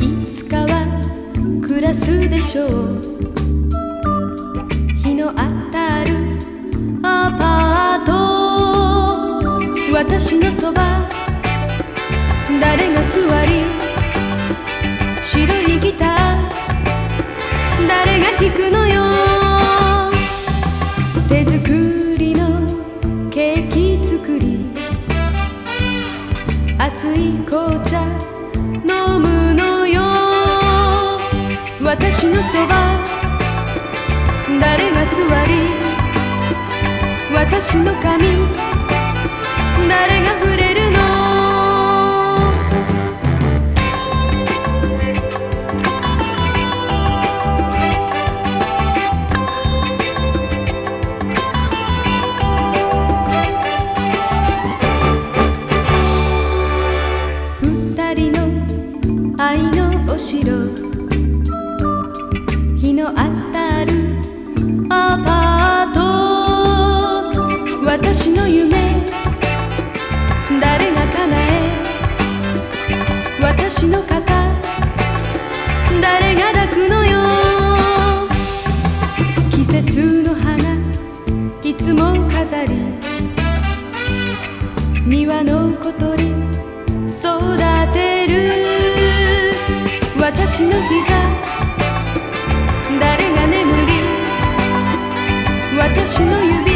いつかは暮らすでしょう？日の当たるアパート。私のそば。誰が座り白いギター。誰が弾くのよ。手作りのケーキ作り。熱い紅茶飲むのよ。私のそば。誰が座り。私の髪。誰が触れ愛のお城。日の当たるアパート。私の夢。誰が叶え。私の肩誰が抱くのよ。季節の花。いつも飾り。庭の小鳥。私の日が誰が眠り私の指